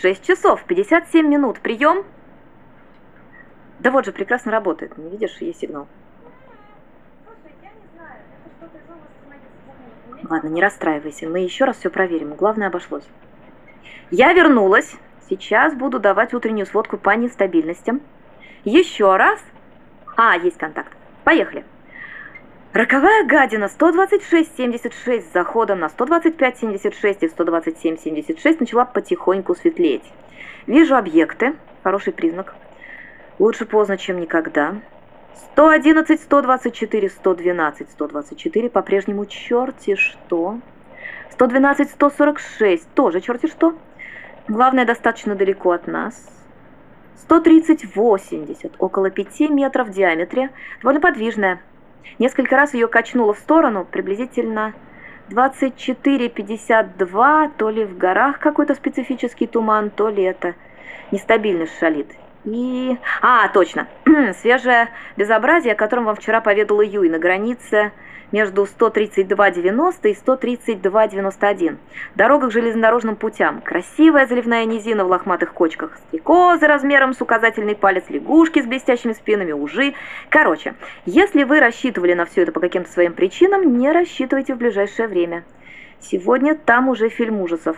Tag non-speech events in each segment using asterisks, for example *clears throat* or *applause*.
6 часов 57 минут. Прием? Да вот же, прекрасно работает. Не видишь, есть сигнал. Ладно, не расстраивайся, мы еще раз все проверим. Главное, обошлось. Я вернулась. Сейчас буду давать утреннюю сводку по нестабильностям. Еще раз. А, есть контакт. Поехали. Роковая гадина 126.76 с заходом на 125.76 и 127.76 начала потихоньку светлеть. Вижу объекты, хороший признак. Лучше поздно, чем никогда. 111, 124, 112, 124, по-прежнему черти что. 112, 146, тоже черти что. Главное, достаточно далеко от нас. 130, 80, около 5 метров в диаметре, довольно подвижная. Несколько раз ее качнуло в сторону, приблизительно 24-52, то ли в горах какой-то специфический туман, то ли это нестабильность шалит. И... А, точно. *clears throat* Свежее безобразие, о котором вам вчера поведала Юй на границе между 132.90 и 132.91. Дорога к железнодорожным путям. Красивая заливная низина в лохматых кочках. Стрекозы размером с указательный палец, лягушки с блестящими спинами, ужи. Короче, если вы рассчитывали на все это по каким-то своим причинам, не рассчитывайте в ближайшее время. Сегодня там уже фильм ужасов.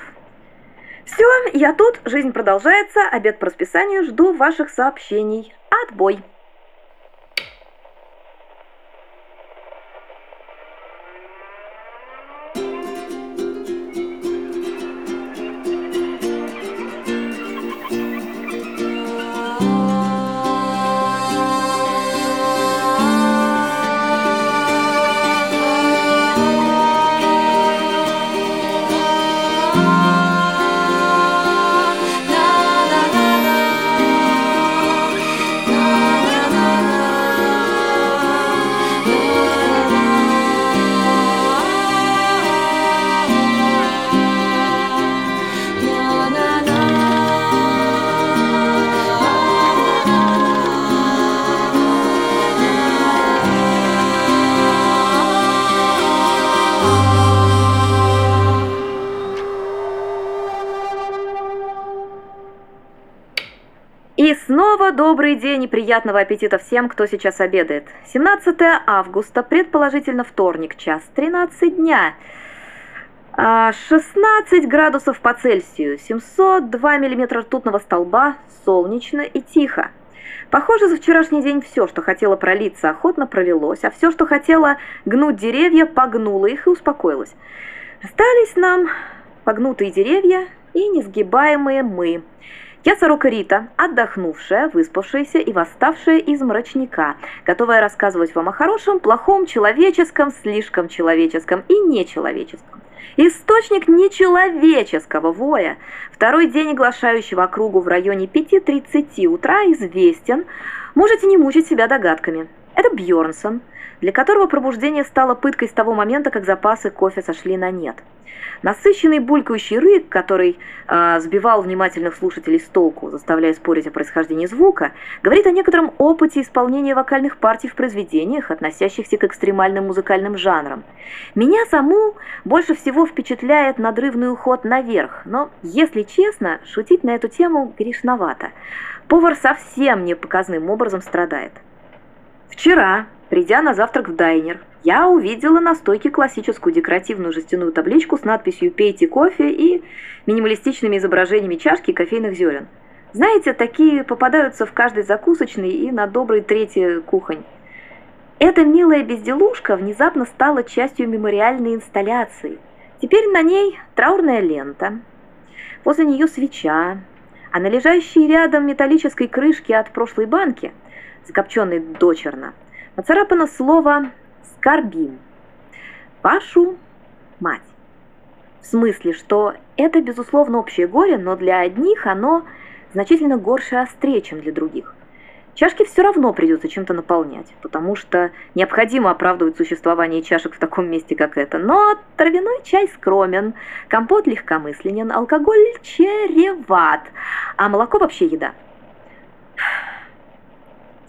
Все, я тут, жизнь продолжается, обед по расписанию, жду ваших сообщений. Отбой! Добрый день и приятного аппетита всем, кто сейчас обедает. 17 августа, предположительно вторник, час 13 дня. 16 а, градусов по Цельсию, 702 миллиметра ртутного столба, солнечно и тихо. Похоже, за вчерашний день все, что хотело пролиться, охотно пролилось, а все, что хотело гнуть деревья, погнуло их и успокоилось. Остались нам погнутые деревья и несгибаемые мы – я сорока Рита, отдохнувшая, выспавшаяся и восставшая из мрачника, готовая рассказывать вам о хорошем, плохом, человеческом, слишком человеческом и нечеловеческом. Источник нечеловеческого воя, второй день оглашающего округу в районе 5.30 утра известен, можете не мучить себя догадками. Это Бьорнсон, для которого пробуждение стало пыткой с того момента, как запасы кофе сошли на нет. Насыщенный булькающий рык, который э, сбивал внимательных слушателей с толку, заставляя спорить о происхождении звука, говорит о некотором опыте исполнения вокальных партий в произведениях, относящихся к экстремальным музыкальным жанрам. Меня саму больше всего впечатляет надрывный уход наверх, но, если честно, шутить на эту тему грешновато. Повар совсем непоказным образом страдает. Вчера, придя на завтрак в дайнер, я увидела на стойке классическую декоративную жестяную табличку с надписью «Пейте кофе» и минималистичными изображениями чашки и кофейных зерен. Знаете, такие попадаются в каждой закусочной и на доброй трети кухонь. Эта милая безделушка внезапно стала частью мемориальной инсталляции. Теперь на ней траурная лента, возле нее свеча, а на лежащей рядом металлической крышке от прошлой банки, закопченной дочерно, нацарапано слово скорбим. Вашу мать. В смысле, что это, безусловно, общее горе, но для одних оно значительно горше и острее, чем для других. Чашки все равно придется чем-то наполнять, потому что необходимо оправдывать существование чашек в таком месте, как это. Но травяной чай скромен, компот легкомысленен, алкоголь чреват, а молоко вообще еда.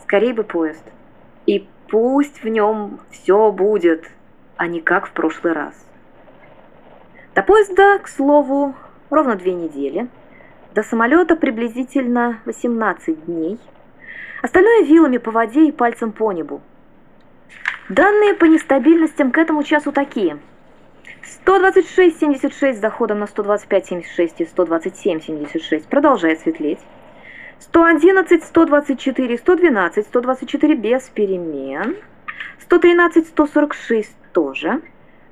Скорей бы поезд. И Пусть в нем все будет, а не как в прошлый раз. До поезда, к слову, ровно две недели. До самолета приблизительно 18 дней. Остальное вилами по воде и пальцем по небу. Данные по нестабильностям к этому часу такие. 126,76 с заходом на 125,76 и 127,76 продолжает светлеть. 111, 124, 112, 124 без перемен. 113, 146 тоже.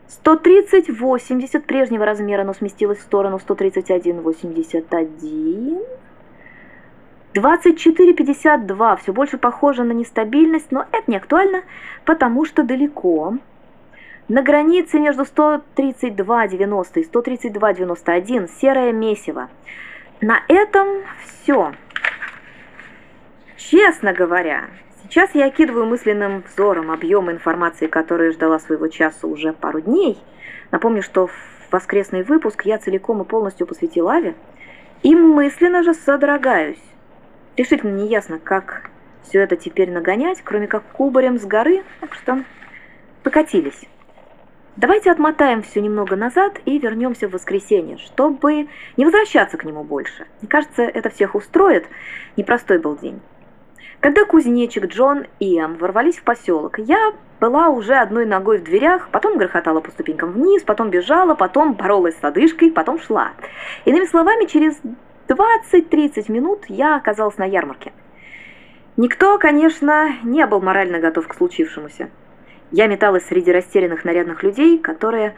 130, 80 прежнего размера, но сместилось в сторону 131, 81. 24, 52 все больше похоже на нестабильность, но это не актуально, потому что далеко. На границе между 132,90 и 132,91 серое месиво. На этом все. Честно говоря, Сейчас я окидываю мысленным взором объем информации, которая ждала своего часа уже пару дней. Напомню, что в воскресный выпуск я целиком и полностью посвятил Аве. И мысленно же содрогаюсь. Решительно не ясно, как все это теперь нагонять, кроме как кубарем с горы, так что покатились. Давайте отмотаем все немного назад и вернемся в воскресенье, чтобы не возвращаться к нему больше. Мне кажется, это всех устроит. Непростой был день. Когда кузнечик Джон и Эм ворвались в поселок, я была уже одной ногой в дверях, потом грохотала по ступенькам вниз, потом бежала, потом боролась с одышкой, потом шла. Иными словами, через 20-30 минут я оказалась на ярмарке. Никто, конечно, не был морально готов к случившемуся. Я металась среди растерянных нарядных людей, которые,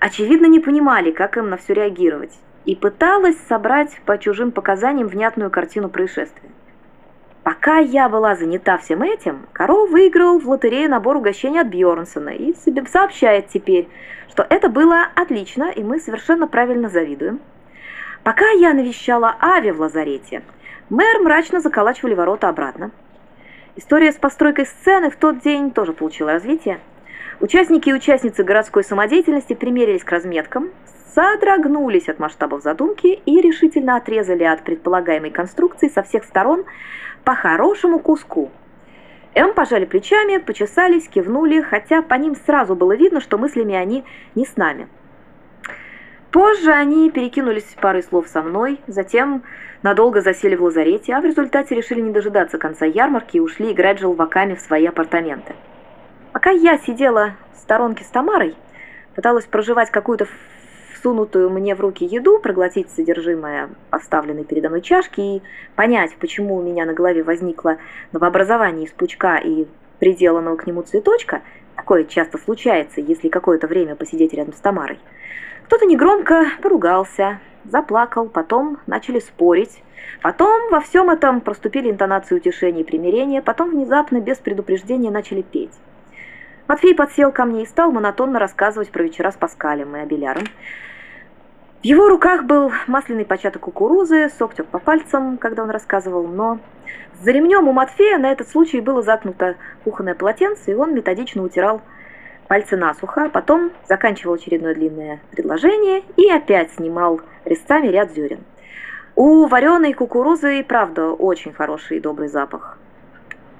очевидно, не понимали, как им на все реагировать, и пыталась собрать по чужим показаниям внятную картину происшествия. Пока я была занята всем этим, Каро выиграл в лотерее набор угощений от Бьорнсона и сообщает теперь, что это было отлично, и мы совершенно правильно завидуем. Пока я навещала Ави в лазарете, мэр мрачно заколачивали ворота обратно. История с постройкой сцены в тот день тоже получила развитие. Участники и участницы городской самодеятельности примерились к разметкам, содрогнулись от масштабов задумки и решительно отрезали от предполагаемой конструкции со всех сторон по хорошему куску. М пожали плечами, почесались, кивнули, хотя по ним сразу было видно, что мыслями они не с нами. Позже они перекинулись парой слов со мной, затем надолго засели в лазарете, а в результате решили не дожидаться конца ярмарки и ушли играть желваками в свои апартаменты. Пока я сидела в сторонке с Тамарой, пыталась проживать какую-то всунутую мне в руки еду, проглотить содержимое поставленной передо мной чашки и понять, почему у меня на голове возникло новообразование из пучка и приделанного к нему цветочка, такое часто случается, если какое-то время посидеть рядом с Тамарой. Кто-то негромко поругался, заплакал, потом начали спорить. Потом во всем этом проступили интонации утешения и примирения, потом внезапно, без предупреждения, начали петь. Матфей подсел ко мне и стал монотонно рассказывать про вечера с Паскалем и Абеляром. В его руках был масляный початок кукурузы, сок тек по пальцам, когда он рассказывал, но за ремнем у Матфея на этот случай было закнуто кухонное полотенце, и он методично утирал пальцы насухо, а потом заканчивал очередное длинное предложение и опять снимал резцами ряд зерен. У вареной кукурузы и правда очень хороший и добрый запах.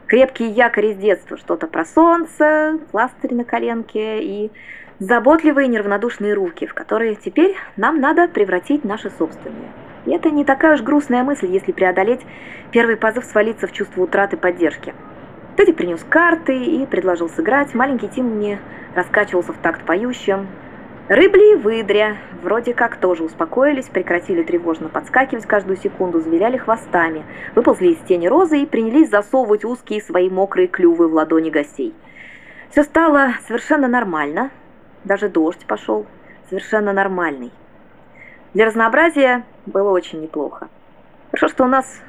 Крепкий якорь из детства, что-то про солнце, пластырь на коленке и заботливые неравнодушные руки, в которые теперь нам надо превратить наши собственные. И это не такая уж грустная мысль, если преодолеть первый позыв свалиться в чувство утраты поддержки. Тедди принес карты и предложил сыграть. Маленький Тим мне раскачивался в такт поющим. Рыбли и выдря вроде как тоже успокоились, прекратили тревожно подскакивать каждую секунду, завиляли хвостами, выползли из тени розы и принялись засовывать узкие свои мокрые клювы в ладони гостей. Все стало совершенно нормально, даже дождь пошел, совершенно нормальный. Для разнообразия было очень неплохо. Хорошо, что у нас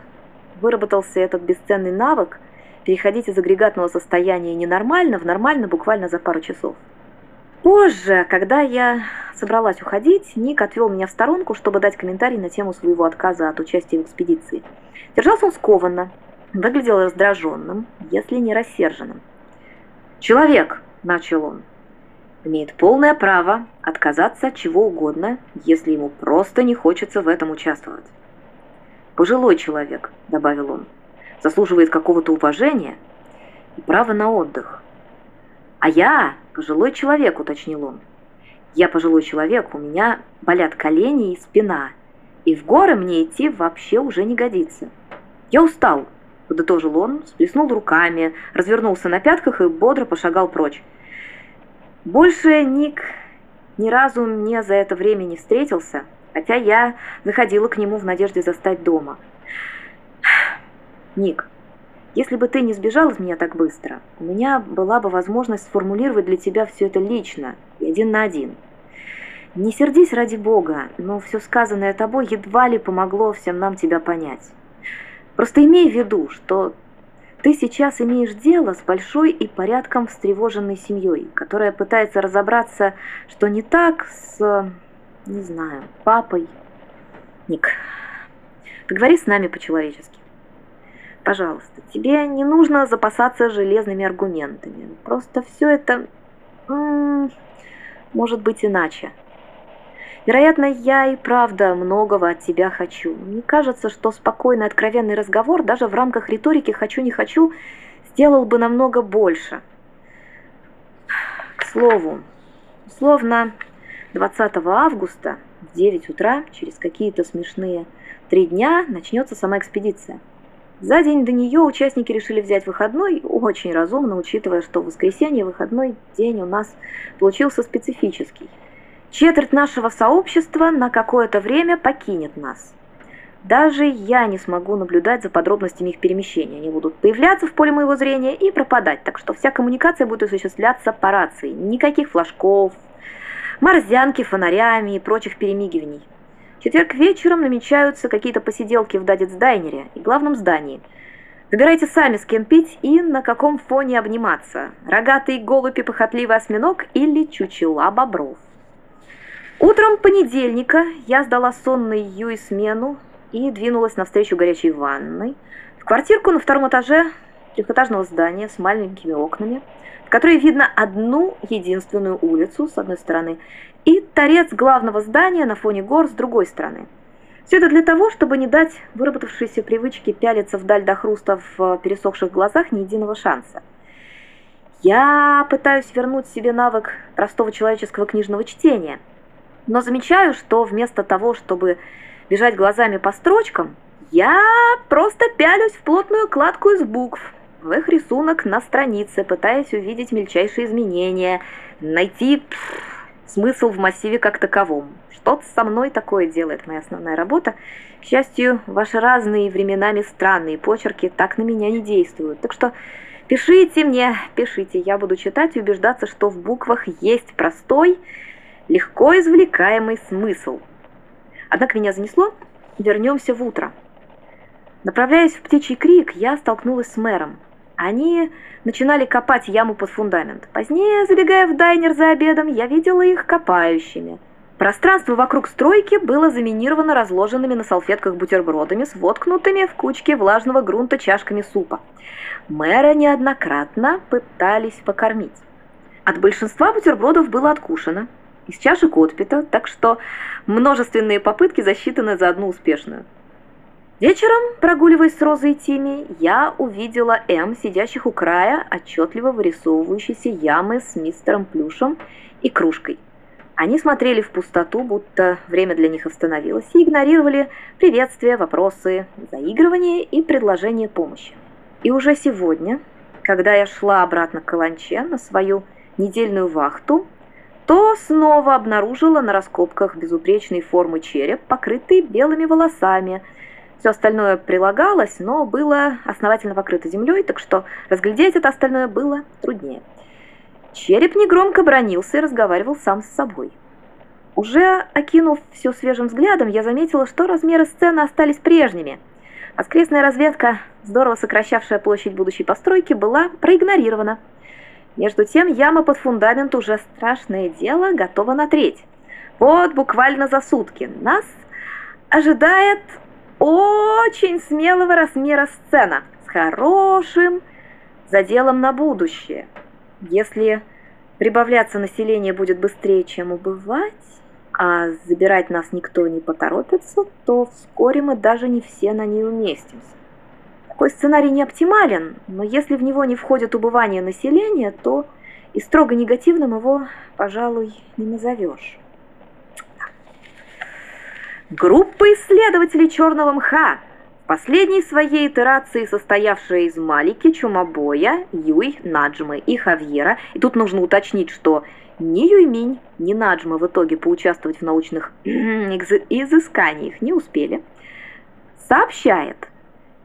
выработался этот бесценный навык переходить из агрегатного состояния ненормально в нормально буквально за пару часов. Позже, когда я собралась уходить, Ник отвел меня в сторонку, чтобы дать комментарий на тему своего отказа от участия в экспедиции. Держался он скованно, выглядел раздраженным, если не рассерженным. «Человек!» – начал он имеет полное право отказаться от чего угодно, если ему просто не хочется в этом участвовать. «Пожилой человек», — добавил он, — «заслуживает какого-то уважения и права на отдых». «А я пожилой человек», — уточнил он. «Я пожилой человек, у меня болят колени и спина. И в горы мне идти вообще уже не годится. Я устал, подытожил он, сплеснул руками, развернулся на пятках и бодро пошагал прочь. Больше Ник ни разу мне за это время не встретился, хотя я заходила к нему в надежде застать дома. Ник, если бы ты не сбежал от меня так быстро, у меня была бы возможность сформулировать для тебя все это лично и один на один. Не сердись ради Бога, но все сказанное тобой едва ли помогло всем нам тебя понять. Просто имей в виду, что ты сейчас имеешь дело с большой и порядком встревоженной семьей, которая пытается разобраться, что не так с, не знаю, папой. Ник, поговори с нами по-человечески. Пожалуйста, тебе не нужно запасаться железными аргументами. Просто все это может быть иначе. Вероятно, я и правда многого от тебя хочу. Мне кажется, что спокойный, откровенный разговор даже в рамках риторики «хочу-не хочу» сделал бы намного больше. К слову, условно, 20 августа в 9 утра, через какие-то смешные три дня, начнется сама экспедиция – за день до нее участники решили взять выходной, очень разумно, учитывая, что в воскресенье выходной день у нас получился специфический. Четверть нашего сообщества на какое-то время покинет нас. Даже я не смогу наблюдать за подробностями их перемещения. Они будут появляться в поле моего зрения и пропадать, так что вся коммуникация будет осуществляться по рации. Никаких флажков, морзянки фонарями и прочих перемигиваний четверг вечером намечаются какие-то посиделки в Дадец-дайнере и главном здании. Выбирайте сами, с кем пить и на каком фоне обниматься. Рогатый голубь и похотливый осьминог или чучела бобров. Утром понедельника я сдала сонной Юй смену и двинулась навстречу горячей ванной в квартирку на втором этаже трехэтажного здания с маленькими окнами, в которой видно одну единственную улицу с одной стороны и торец главного здания на фоне гор с другой стороны. Все это для того, чтобы не дать выработавшейся привычке пялиться вдаль до хруста в пересохших глазах ни единого шанса. Я пытаюсь вернуть себе навык простого человеческого книжного чтения, но замечаю, что вместо того, чтобы бежать глазами по строчкам, я просто пялюсь в плотную кладку из букв, в их рисунок на странице, пытаясь увидеть мельчайшие изменения, найти смысл в массиве как таковом. Что-то со мной такое делает моя основная работа. К счастью, ваши разные временами странные почерки так на меня не действуют. Так что пишите мне, пишите. Я буду читать и убеждаться, что в буквах есть простой, легко извлекаемый смысл. Однако меня занесло. Вернемся в утро. Направляясь в птичий крик, я столкнулась с мэром. Они начинали копать яму под фундамент. Позднее, забегая в дайнер за обедом, я видела их копающими. Пространство вокруг стройки было заминировано разложенными на салфетках бутербродами с воткнутыми в кучке влажного грунта чашками супа. Мэра неоднократно пытались покормить. От большинства бутербродов было откушено, из чашек отпито, так что множественные попытки засчитаны за одну успешную. Вечером, прогуливаясь с Розой и Тими, я увидела М, сидящих у края отчетливо вырисовывающейся ямы с мистером Плюшем и кружкой. Они смотрели в пустоту, будто время для них остановилось, и игнорировали приветствия, вопросы, заигрывания и предложения помощи. И уже сегодня, когда я шла обратно к Каланче на свою недельную вахту, то снова обнаружила на раскопках безупречной формы череп, покрытый белыми волосами – все остальное прилагалось, но было основательно покрыто землей, так что разглядеть это остальное было труднее. Череп негромко бронился и разговаривал сам с собой. Уже окинув все свежим взглядом, я заметила, что размеры сцены остались прежними. Воскресная разведка, здорово сокращавшая площадь будущей постройки, была проигнорирована. Между тем, яма под фундамент уже страшное дело готова на треть. Вот буквально за сутки нас ожидает очень смелого размера сцена с хорошим заделом на будущее. Если прибавляться население будет быстрее, чем убывать, а забирать нас никто не поторопится, то вскоре мы даже не все на ней уместимся. Такой сценарий не оптимален, но если в него не входит убывание населения, то и строго негативным его, пожалуй, не назовешь. Группа исследователей черного мха, последней своей итерации состоявшая из Малики, Чумабоя, Юй, Наджмы и Хавьера, и тут нужно уточнить, что ни Юйминь, ни Наджма в итоге поучаствовать в научных *clears throat* изысканиях не успели, сообщает,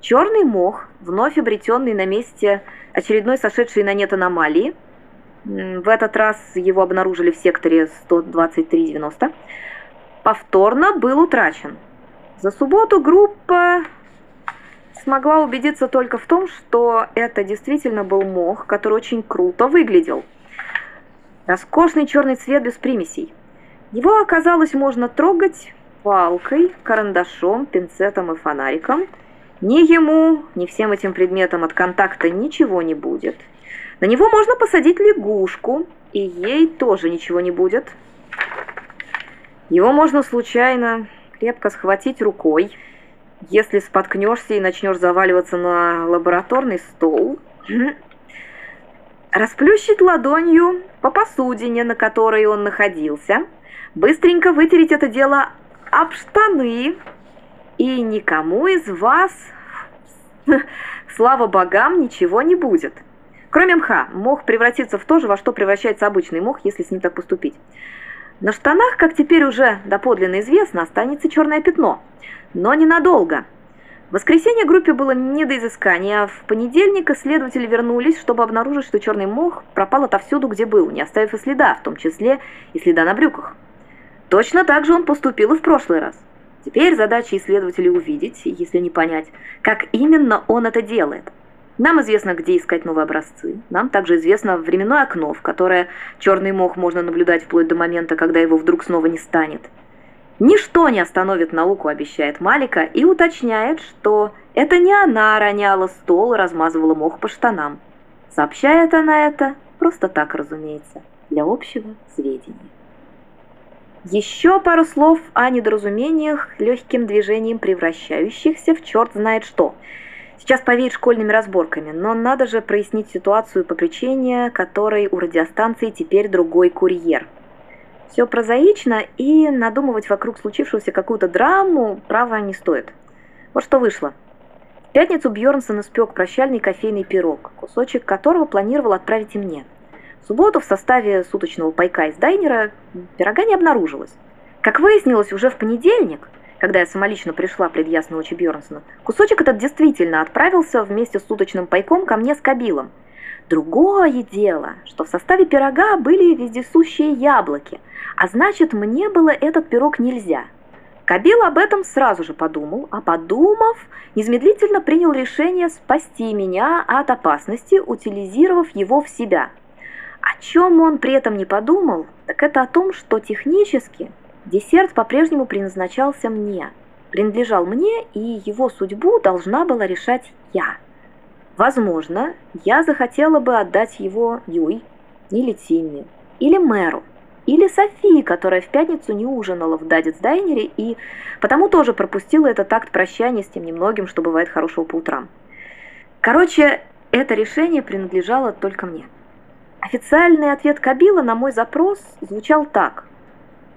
черный мох, вновь обретенный на месте очередной сошедшей на нет аномалии, в этот раз его обнаружили в секторе 12390, повторно был утрачен. За субботу группа смогла убедиться только в том, что это действительно был мох, который очень круто выглядел. Роскошный черный цвет без примесей. Его оказалось можно трогать палкой, карандашом, пинцетом и фонариком. Ни ему, ни всем этим предметам от контакта ничего не будет. На него можно посадить лягушку, и ей тоже ничего не будет. Его можно случайно крепко схватить рукой, если споткнешься и начнешь заваливаться на лабораторный стол. Расплющить ладонью по посудине, на которой он находился. Быстренько вытереть это дело об штаны. И никому из вас, *laughs* слава богам, ничего не будет. Кроме мха, мох превратится в то же, во что превращается обычный мох, если с ним так поступить. На штанах, как теперь уже доподлинно известно, останется черное пятно. Но ненадолго. В воскресенье группе было не до изыскания, а в понедельник исследователи вернулись, чтобы обнаружить, что черный мох пропал отовсюду, где был, не оставив и следа, в том числе и следа на брюках. Точно так же он поступил и в прошлый раз. Теперь задача исследователей увидеть, если не понять, как именно он это делает – нам известно, где искать новые образцы. Нам также известно временное окно, в которое черный мох можно наблюдать вплоть до момента, когда его вдруг снова не станет. Ничто не остановит науку, обещает Малика, и уточняет, что это не она роняла стол и размазывала мох по штанам. Сообщает она это просто так, разумеется, для общего сведения. Еще пару слов о недоразумениях, легким движением превращающихся в черт знает что – Сейчас повеет школьными разборками, но надо же прояснить ситуацию по причине, которой у радиостанции теперь другой курьер. Все прозаично, и надумывать вокруг случившегося какую-то драму, право, не стоит. Вот что вышло. В пятницу Бьернсон испек прощальный кофейный пирог, кусочек которого планировал отправить и мне. В субботу в составе суточного пайка из дайнера пирога не обнаружилось. Как выяснилось, уже в понедельник – когда я самолично пришла пред ясной очи Бьернсона, кусочек этот действительно отправился вместе с суточным пайком ко мне с Кабилом. Другое дело, что в составе пирога были вездесущие яблоки, а значит, мне было этот пирог нельзя. Кабил об этом сразу же подумал, а подумав, незамедлительно принял решение спасти меня от опасности, утилизировав его в себя. О чем он при этом не подумал, так это о том, что технически Десерт по-прежнему предназначался мне, принадлежал мне, и его судьбу должна была решать я. Возможно, я захотела бы отдать его Юй, или Тимми, или Мэру, или Софии, которая в пятницу не ужинала в Дайнере и потому тоже пропустила этот акт прощания с тем немногим, что бывает хорошего по утрам. Короче, это решение принадлежало только мне. Официальный ответ Кабила на мой запрос звучал так.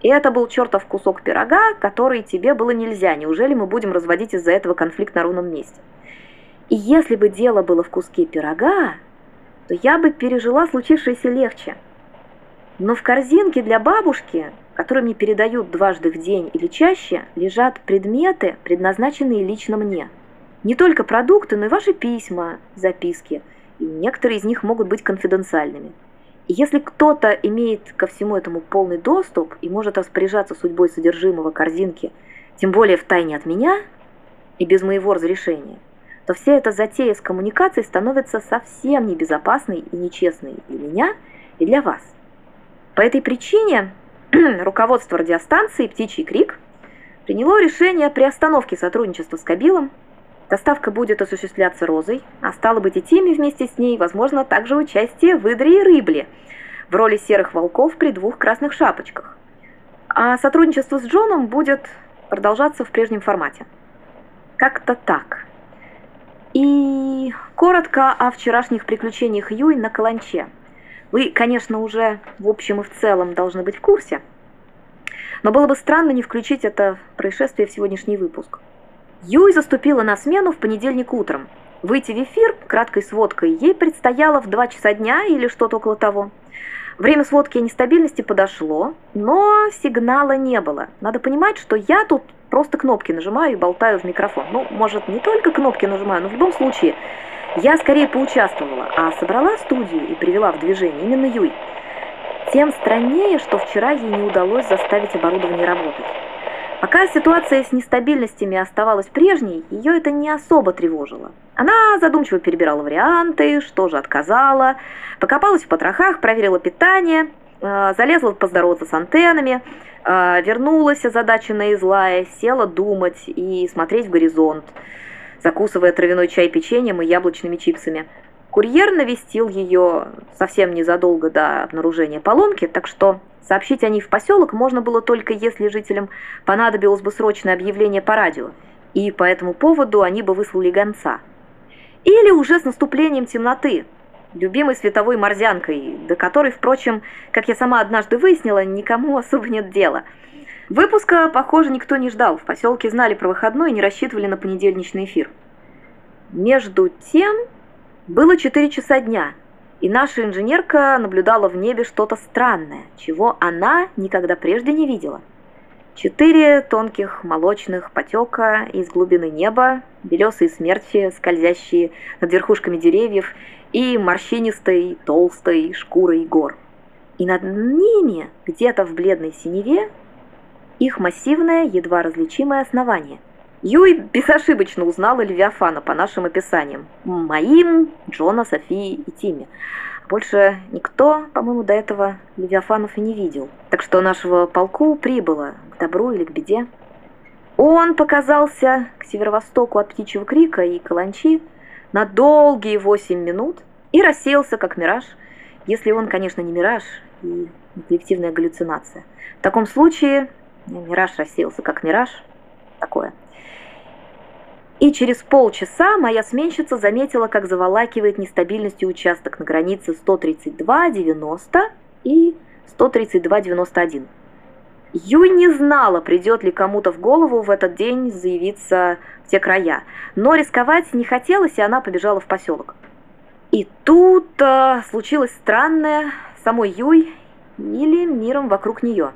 И это был чертов кусок пирога, который тебе было нельзя. Неужели мы будем разводить из-за этого конфликт на ровном месте? И если бы дело было в куске пирога, то я бы пережила случившееся легче. Но в корзинке для бабушки, которую мне передают дважды в день или чаще, лежат предметы, предназначенные лично мне. Не только продукты, но и ваши письма, записки. И некоторые из них могут быть конфиденциальными. Если кто-то имеет ко всему этому полный доступ и может распоряжаться судьбой содержимого корзинки, тем более в тайне от меня и без моего разрешения, то вся эта затея с коммуникацией становится совсем небезопасной и нечестной для меня и для вас. По этой причине *clears throat* руководство радиостанции «Птичий крик» приняло решение при остановке сотрудничества с Кабилом Доставка будет осуществляться Розой, а стало быть и Тими вместе с ней, возможно, также участие в Идре и Рыбле в роли серых волков при двух красных шапочках. А сотрудничество с Джоном будет продолжаться в прежнем формате. Как-то так. И коротко о вчерашних приключениях Юй на Каланче. Вы, конечно, уже в общем и в целом должны быть в курсе. но было бы странно не включить это происшествие в сегодняшний выпуск. Юй заступила на смену в понедельник утром. Выйти в эфир краткой сводкой ей предстояло в 2 часа дня или что-то около того. Время сводки о нестабильности подошло, но сигнала не было. Надо понимать, что я тут просто кнопки нажимаю и болтаю в микрофон. Ну, может, не только кнопки нажимаю, но в любом случае я скорее поучаствовала, а собрала студию и привела в движение именно Юй. Тем страннее, что вчера ей не удалось заставить оборудование работать. Пока ситуация с нестабильностями оставалась прежней, ее это не особо тревожило. Она задумчиво перебирала варианты, что же отказала, покопалась в потрохах, проверила питание, э, залезла поздороваться с антеннами, э, вернулась озадаченная и злая, села думать и смотреть в горизонт, закусывая травяной чай печеньем и яблочными чипсами. Курьер навестил ее совсем незадолго до обнаружения поломки, так что Сообщить о ней в поселок можно было только если жителям понадобилось бы срочное объявление по радио, и по этому поводу они бы выслали гонца. Или уже с наступлением темноты, любимой световой морзянкой, до которой, впрочем, как я сама однажды выяснила, никому *laughs* особо нет дела. Выпуска, похоже, никто не ждал. В поселке знали про выходной и не рассчитывали на понедельничный эфир. Между тем, было 4 часа дня – и наша инженерка наблюдала в небе что-то странное, чего она никогда прежде не видела. Четыре тонких молочных потека из глубины неба, белесые смерти, скользящие над верхушками деревьев, и морщинистой, толстой шкурой гор. И над ними, где-то в бледной синеве, их массивное, едва различимое основание – Юй безошибочно узнала Левиафана по нашим описаниям. Моим, Джона, Софии и Тиме. Больше никто, по-моему, до этого Левиафанов и не видел. Так что нашего полку прибыло к добру или к беде. Он показался к северо-востоку от Птичьего Крика и Каланчи на долгие восемь минут и рассеялся как мираж, если он, конечно, не мираж и не коллективная галлюцинация. В таком случае мираж рассеялся как мираж, такое – и через полчаса моя сменщица заметила, как заволакивает нестабильностью участок на границе 132-90 и 132-91. Юй не знала, придет ли кому-то в голову в этот день заявиться в те края, но рисковать не хотелось, и она побежала в поселок. И тут э, случилось странное самой Юй или миром вокруг нее.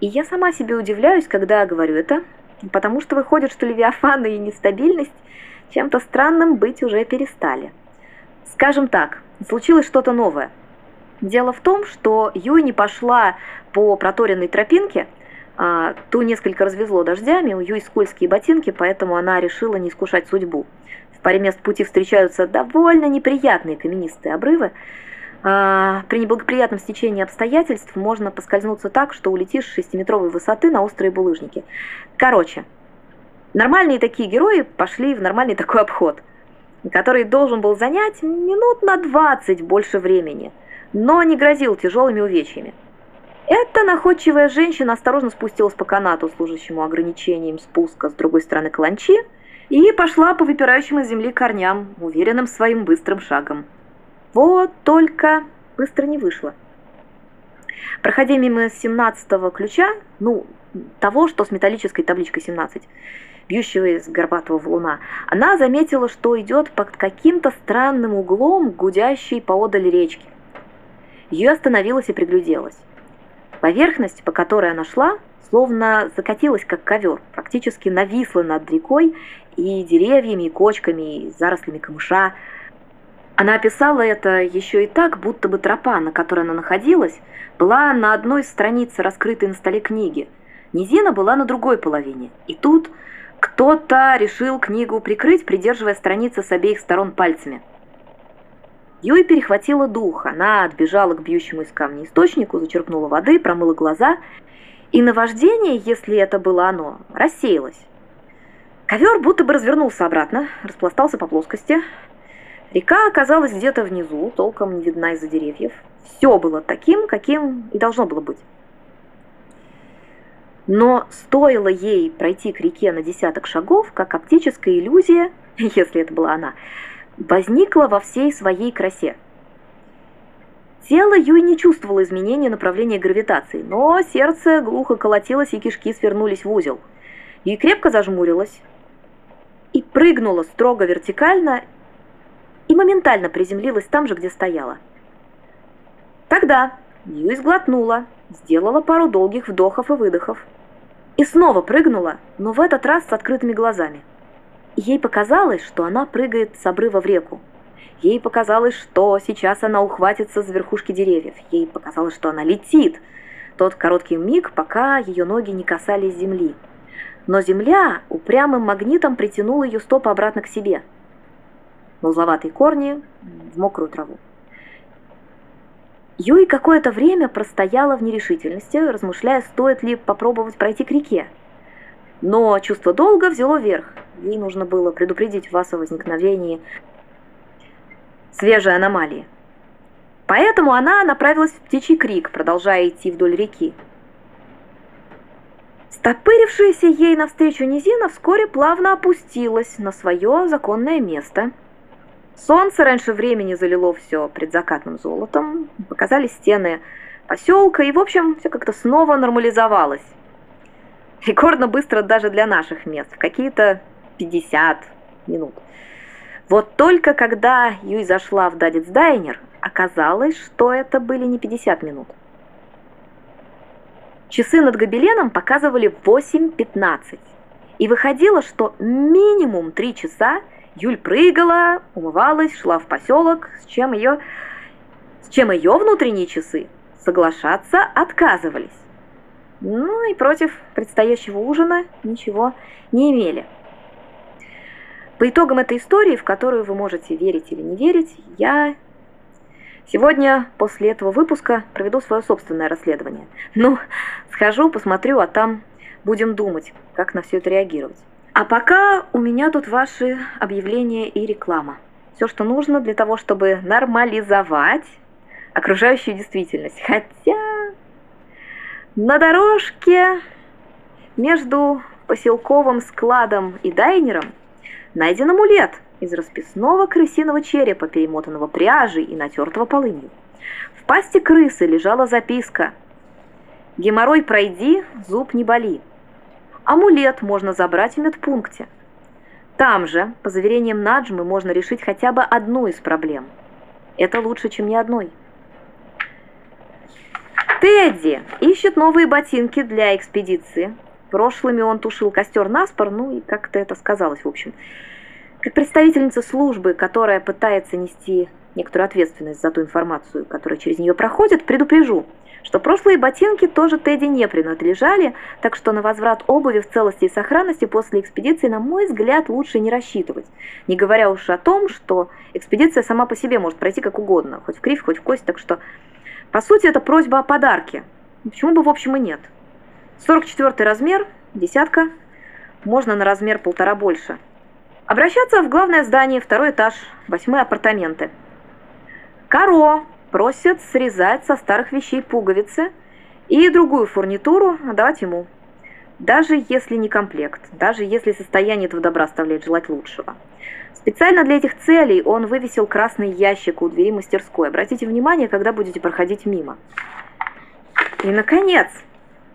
И я сама себе удивляюсь, когда говорю это, потому что выходит, что Левиафаны и нестабильность чем-то странным быть уже перестали. Скажем так, случилось что-то новое. Дело в том, что Юй не пошла по проторенной тропинке, а, ту несколько развезло дождями, у Юй скользкие ботинки, поэтому она решила не искушать судьбу. В паре мест пути встречаются довольно неприятные каменистые обрывы, при неблагоприятном стечении обстоятельств можно поскользнуться так, что улетишь с шестиметровой высоты на острые булыжники. Короче, нормальные такие герои пошли в нормальный такой обход, который должен был занять минут на 20 больше времени, но не грозил тяжелыми увечьями. Эта находчивая женщина осторожно спустилась по канату, служащему ограничением спуска с другой стороны кланчи, и пошла по выпирающим из земли корням, уверенным своим быстрым шагом. Вот только быстро не вышло. Проходя мимо 17-го ключа, ну, того, что с металлической табличкой 17, бьющего из горбатого валуна, она заметила, что идет под каким-то странным углом гудящей поодаль речки. Ее остановилась и пригляделась. Поверхность, по которой она шла, словно закатилась, как ковер, практически нависла над рекой и деревьями, и кочками, и зарослями камыша, она описала это еще и так, будто бы тропа, на которой она находилась, была на одной из страниц раскрытой на столе книги. Низина была на другой половине. И тут кто-то решил книгу прикрыть, придерживая страницы с обеих сторон пальцами. Юй перехватила дух, она отбежала к бьющему из камня источнику, зачерпнула воды, промыла глаза, и наваждение, если это было оно, рассеялось. Ковер будто бы развернулся обратно, распластался по плоскости, Река оказалась где-то внизу, толком не видна из-за деревьев. Все было таким, каким и должно было быть. Но стоило ей пройти к реке на десяток шагов, как оптическая иллюзия, *laughs* если это была она, возникла во всей своей красе. Тело Юй не чувствовало изменения направления гравитации, но сердце глухо колотилось и кишки свернулись в узел. Юй крепко зажмурилась и прыгнула строго вертикально и моментально приземлилась там же, где стояла. Тогда Юй сглотнула, сделала пару долгих вдохов и выдохов. И снова прыгнула, но в этот раз с открытыми глазами. Ей показалось, что она прыгает с обрыва в реку. Ей показалось, что сейчас она ухватится за верхушки деревьев. Ей показалось, что она летит. Тот короткий миг, пока ее ноги не касались земли. Но земля упрямым магнитом притянула ее стопы обратно к себе. Узловатые корни в мокрую траву. Юй какое-то время простояла в нерешительности, размышляя, стоит ли попробовать пройти к реке. Но чувство долга взяло верх. Ей нужно было предупредить вас о возникновении свежей аномалии. Поэтому она направилась в птичий крик, продолжая идти вдоль реки. Стопырившаяся ей навстречу низина вскоре плавно опустилась на свое законное место – Солнце раньше времени залило все предзакатным золотом, показались стены поселка, и, в общем, все как-то снова нормализовалось. Рекордно быстро даже для наших мест, в какие-то 50 минут. Вот только когда Юй зашла в Дадец Дайнер, оказалось, что это были не 50 минут. Часы над гобеленом показывали 8.15, и выходило, что минимум 3 часа Юль прыгала, умывалась, шла в поселок, с чем ее, с чем ее внутренние часы соглашаться отказывались. Ну и против предстоящего ужина ничего не имели. По итогам этой истории, в которую вы можете верить или не верить, я сегодня после этого выпуска проведу свое собственное расследование. Ну, схожу, посмотрю, а там будем думать, как на все это реагировать. А пока у меня тут ваши объявления и реклама. Все, что нужно для того, чтобы нормализовать окружающую действительность. Хотя на дорожке между поселковым складом и дайнером найден амулет из расписного крысиного черепа, перемотанного пряжей и натертого полынью. В пасти крысы лежала записка «Геморрой пройди, зуб не боли». Амулет можно забрать в медпункте. Там же, по заверениям Наджмы, можно решить хотя бы одну из проблем. Это лучше, чем ни одной. Тедди ищет новые ботинки для экспедиции. Прошлыми он тушил костер наспор, ну и как-то это сказалось, в общем. Как представительница службы, которая пытается нести некоторую ответственность за ту информацию, которая через нее проходит, предупрежу – что прошлые ботинки тоже Тедди не принадлежали, так что на возврат обуви в целости и сохранности после экспедиции, на мой взгляд, лучше не рассчитывать. Не говоря уж о том, что экспедиция сама по себе может пройти как угодно, хоть в кривь, хоть в кость, так что, по сути, это просьба о подарке. Почему бы, в общем, и нет. 44 размер, десятка, можно на размер полтора больше. Обращаться в главное здание, второй этаж, восьмые апартаменты. Каро, просят срезать со старых вещей пуговицы и другую фурнитуру отдавать ему. Даже если не комплект, даже если состояние этого добра оставляет желать лучшего. Специально для этих целей он вывесил красный ящик у двери мастерской. Обратите внимание, когда будете проходить мимо. И, наконец,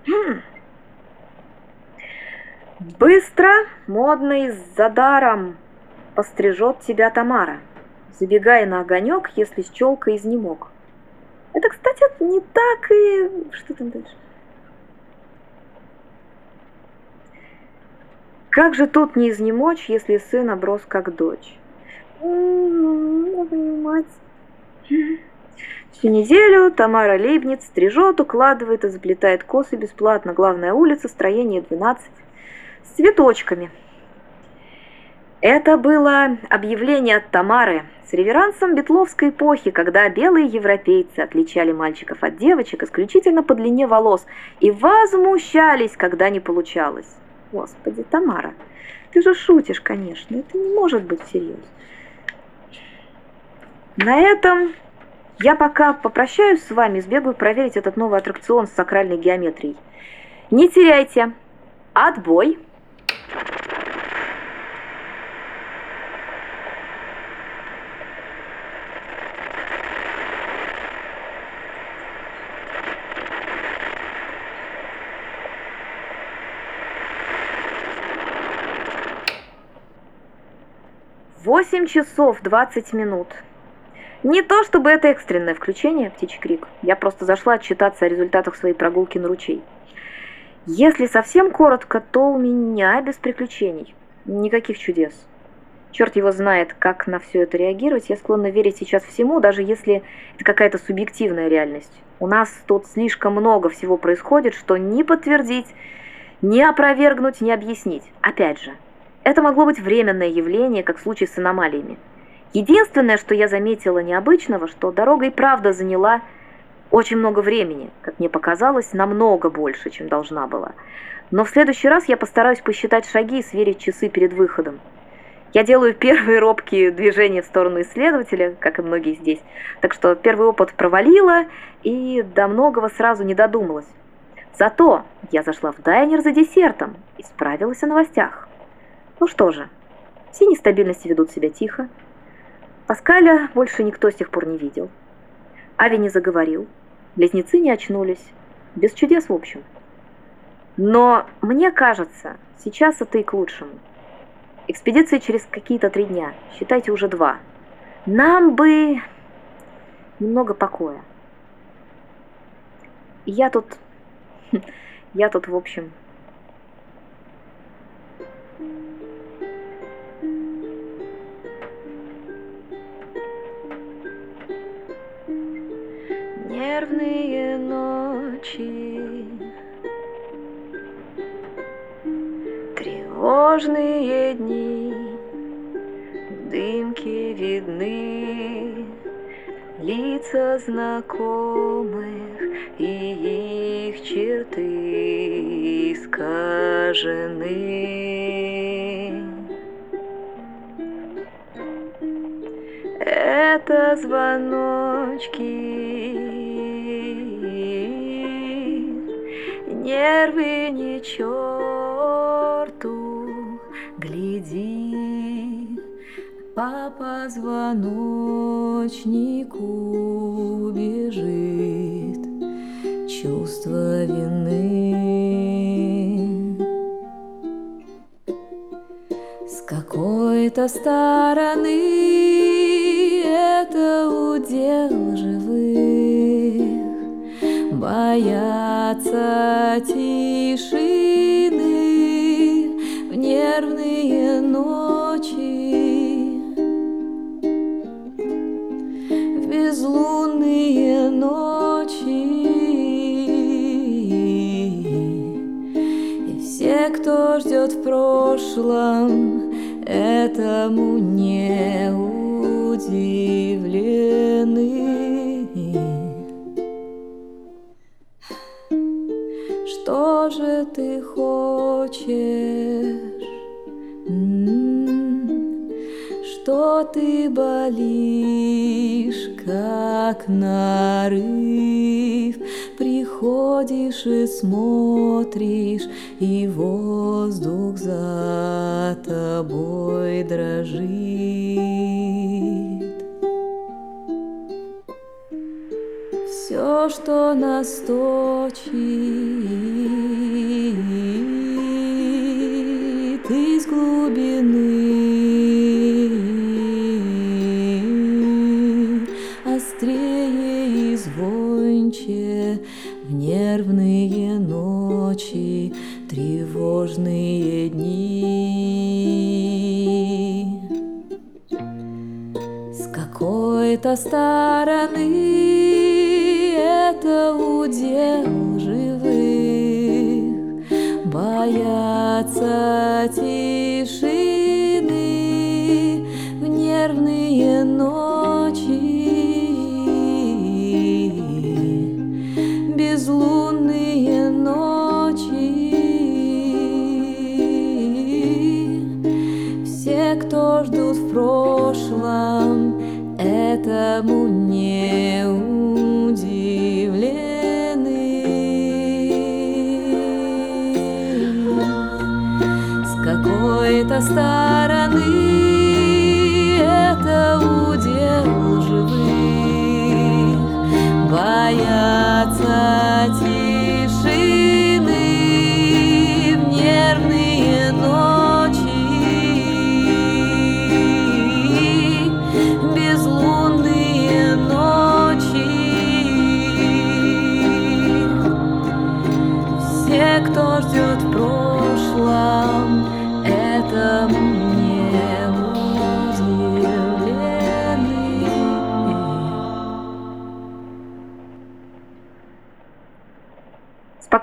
хм, быстро, модно и за даром пострижет тебя Тамара забегая на огонек, если челкой изнемог. Это, кстати, не так и... Что там дальше? Как же тут не изнемочь, если сын оброс как дочь? Мать. Всю неделю Тамара Лейбниц стрижет, укладывает и заплетает косы бесплатно. Главная улица, строение 12, с цветочками. Это было объявление от Тамары с реверансом бетловской эпохи, когда белые европейцы отличали мальчиков от девочек исключительно по длине волос и возмущались, когда не получалось. Господи, Тамара, ты же шутишь, конечно, это не может быть всерьез. На этом я пока попрощаюсь с вами, сбегаю проверить этот новый аттракцион с сакральной геометрией. Не теряйте. Отбой. Часов 20 минут. Не то чтобы это экстренное включение, птичий крик. Я просто зашла отчитаться о результатах своей прогулки на ручей. Если совсем коротко, то у меня без приключений. Никаких чудес. Черт его знает, как на все это реагировать. Я склонна верить сейчас всему, даже если это какая-то субъективная реальность. У нас тут слишком много всего происходит, что ни подтвердить, ни опровергнуть, ни объяснить. Опять же, это могло быть временное явление, как в случае с аномалиями. Единственное, что я заметила необычного, что дорога и правда заняла очень много времени, как мне показалось, намного больше, чем должна была. Но в следующий раз я постараюсь посчитать шаги и сверить часы перед выходом. Я делаю *laughs* первые робкие движения в сторону исследователя, как и многие здесь. Так что первый опыт провалила и до многого сразу не додумалась. Зато я зашла в дайнер за десертом и справилась о новостях. Ну что же, все нестабильности ведут себя тихо. Паскаля больше никто с тех пор не видел. Ави не заговорил, близнецы не очнулись. Без чудес, в общем. Но мне кажется, сейчас это и к лучшему. Экспедиция через какие-то три дня, считайте уже два. Нам бы немного покоя. Я тут... *laughs* Я тут, в общем... Нервные ночи. Тревожные дни В дымке видны. Лица знакомых И их черты искажены. Это звоночки Нервы не черту гляди, по позвоночнику бежит чувство вины. С какой-то стороны это удел живых боятся тишины в нервные ночи, в безлунные ночи. И все, кто ждет в прошлом, этому не удивлены. Нарыв? Приходишь и смотришь, и воздух за тобой дрожит. все, что нас нервные ночи, тревожные дни. С какой-то стороны это удел живых, боятся тишины в нервные ночи, прошлом, этому не какой-то стороны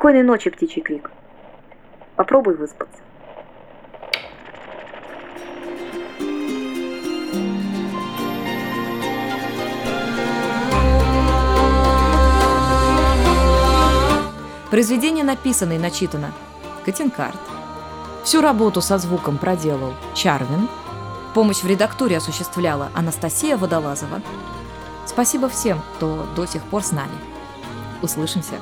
Спокойной ночи, птичий крик. Попробуй выспаться. Произведение написано и начитано. Катинкарт. Всю работу со звуком проделал Чарвин. Помощь в редактуре осуществляла Анастасия Водолазова. Спасибо всем, кто до сих пор с нами. Услышимся.